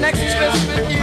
next Christmas